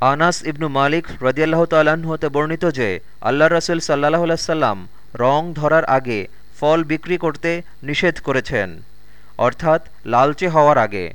আনাস ইবনু মালিক রদিয়াল্লাহ তাল্লাহ্ন হতে বর্ণিত যে আল্লাহ রসুল সাল্লাহ সাল্লাম রং ধরার আগে ফল বিক্রি করতে নিষেধ করেছেন। অর্থাৎ লালচে হওয়ার আগে।